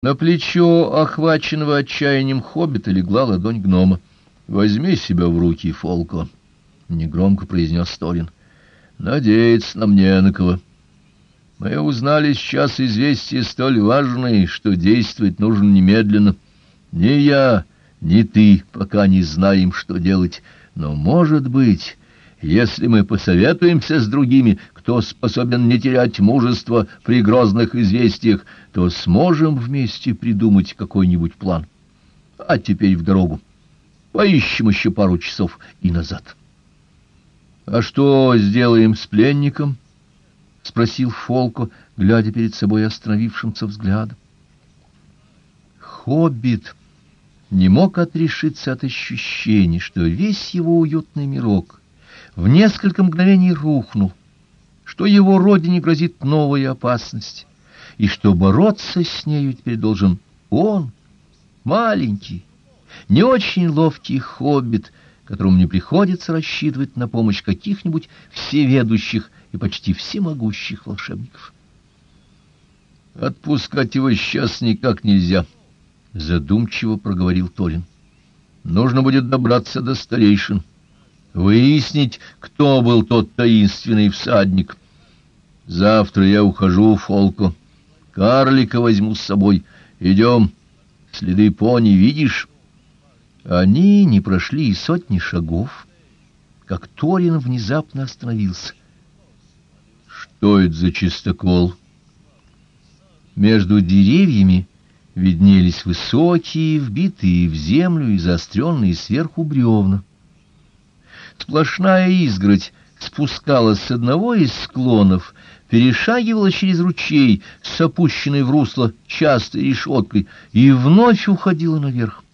На плечо охваченного отчаянием хоббита легла ладонь гнома. «Возьми себя в руки, Фолко», — негромко произнес Сторин. «Надеяться нам не на кого. Мы узнали сейчас известие столь важное, что действовать нужно немедленно. Ни я, ни ты пока не знаем, что делать, но, может быть, если мы посоветуемся с другими, кто способен не терять мужества при грозных известиях, то сможем вместе придумать какой-нибудь план. А теперь в дорогу. Поищем еще пару часов и назад. — А что сделаем с пленником? — спросил Фолко, глядя перед собой остановившимся взглядом. Хоббит не мог отрешиться от ощущения, что весь его уютный мирок в несколько мгновений рухнул, что его родине грозит новая опасность, и что бороться с нею теперь должен он, маленький, не очень ловкий хоббит, которому не приходится рассчитывать на помощь каких-нибудь всеведущих и почти всемогущих волшебников. «Отпускать его сейчас никак нельзя», — задумчиво проговорил Торин. «Нужно будет добраться до старейшин» выяснить, кто был тот таинственный всадник. Завтра я ухожу, Фолко. Карлика возьму с собой. Идем. Следы пони видишь? Они не прошли и сотни шагов, как Торин внезапно остановился. Что это за чистокол? Между деревьями виднелись высокие, вбитые в землю и заостренные сверху бревна. Сплошная изгородь спускалась с одного из склонов, перешагивала через ручей с опущенной в русло частой решеткой и вновь уходила наверх,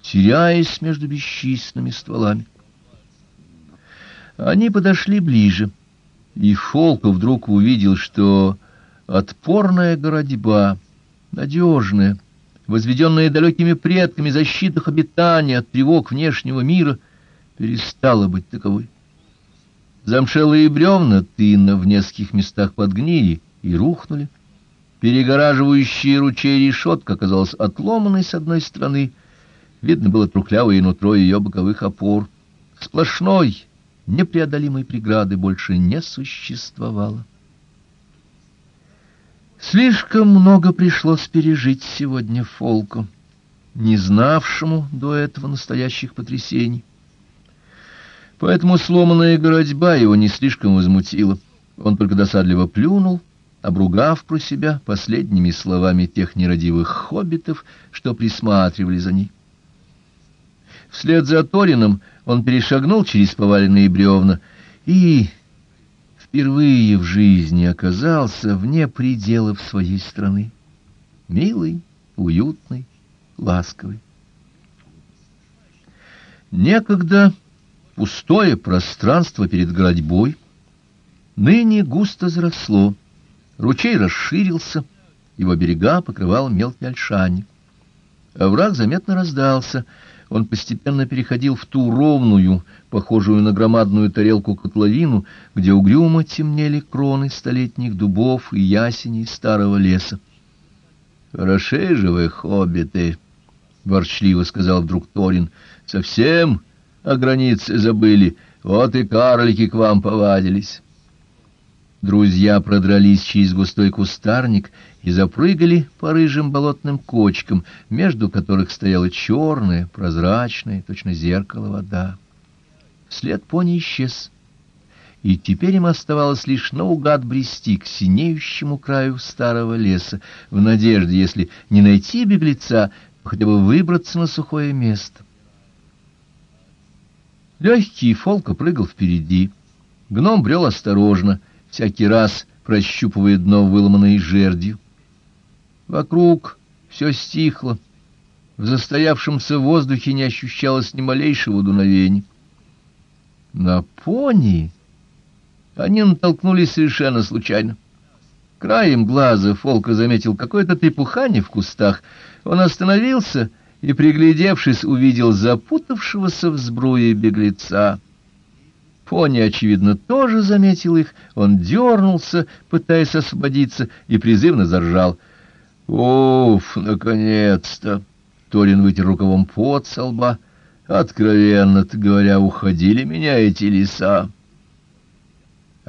теряясь между бесчисленными стволами. Они подошли ближе, и Фолков вдруг увидел, что отпорная городьба, надежная, возведенная далекими предками защита обитания от тревог внешнего мира — перестала быть таковой. Замшелые бревна тына в нескольких местах подгнили и рухнули. Перегораживающая ручей решетка оказалась отломанной с одной стороны. Видно было трухлявое нутро ее боковых опор. Сплошной, непреодолимой преграды больше не существовало. Слишком много пришлось пережить сегодня Фолку, не знавшему до этого настоящих потрясений. Поэтому сломанная городьба его не слишком возмутила. Он только досадливо плюнул, обругав про себя последними словами тех нерадивых хоббитов, что присматривали за ней. Вслед за Торином он перешагнул через поваленные бревна и впервые в жизни оказался вне пределов своей страны. Милый, уютный, ласковый. Некогда Пустое пространство перед городьбой ныне густо заросло, ручей расширился, его берега покрывал мелкий ольшаник. Овраг заметно раздался, он постепенно переходил в ту ровную, похожую на громадную тарелку котловину, где угрюмо темнели кроны столетних дубов и ясеней старого леса. «Хороши же вы, хоббиты!» — ворчливо сказал вдруг Торин. «Совсем о границе забыли, вот и карлики к вам повадились. Друзья продрались через густой кустарник и запрыгали по рыжим болотным кочкам, между которых стояла черная, прозрачная, точно зеркало вода. След пони исчез, и теперь им оставалось лишь наугад брести к синеющему краю старого леса, в надежде, если не найти беглеца, хотя бы выбраться на сухое место. Легкий Фолка прыгал впереди. Гном брел осторожно, всякий раз прощупывая дно, выломанное жердью. Вокруг все стихло. В застоявшемся воздухе не ощущалось ни малейшего дуновения. На пони они натолкнулись совершенно случайно. Краем глаза Фолка заметил какое-то трепухание в кустах. Он остановился и, приглядевшись, увидел запутавшегося в сбруе беглеца. Пони, очевидно, тоже заметил их. Он дернулся, пытаясь освободиться, и призывно заржал. Уф, наконец-то! Торин вытер рукавом пот со лба. Откровенно говоря, уходили меня эти леса.